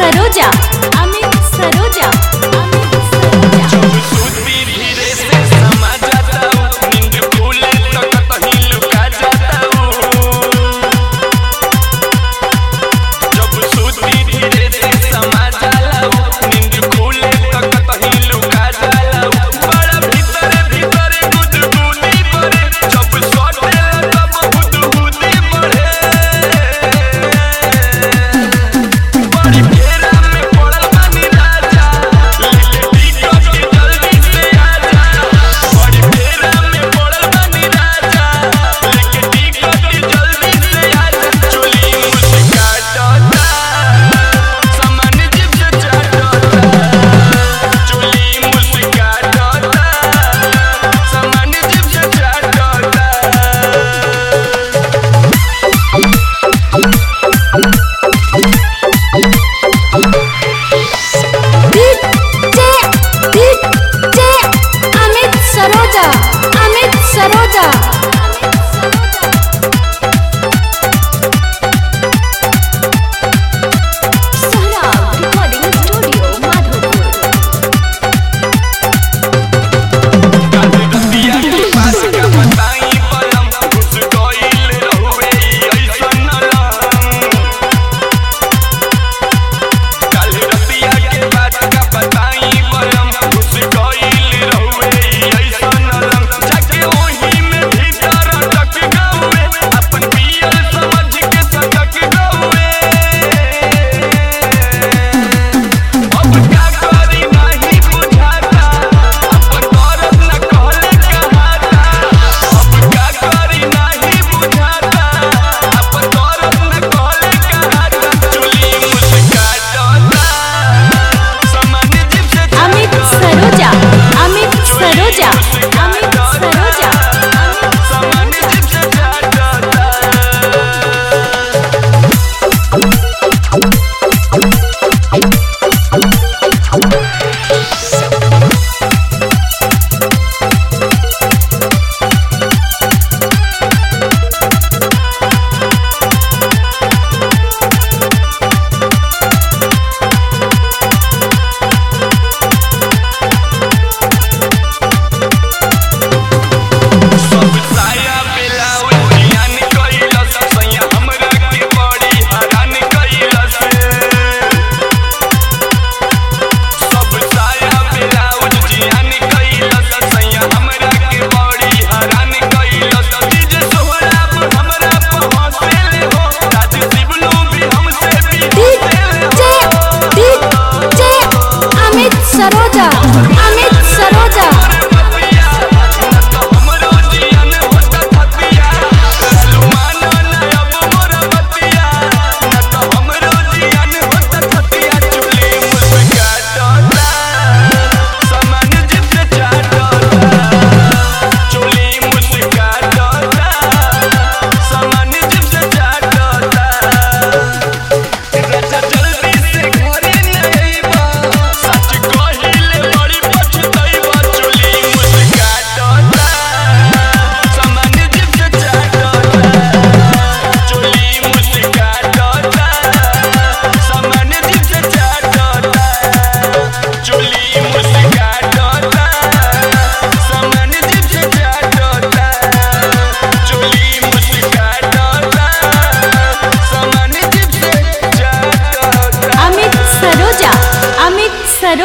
Saroja. Amit Saroja. Saroja. 有多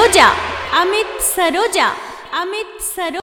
Saroja Amit Saroja Amit सरो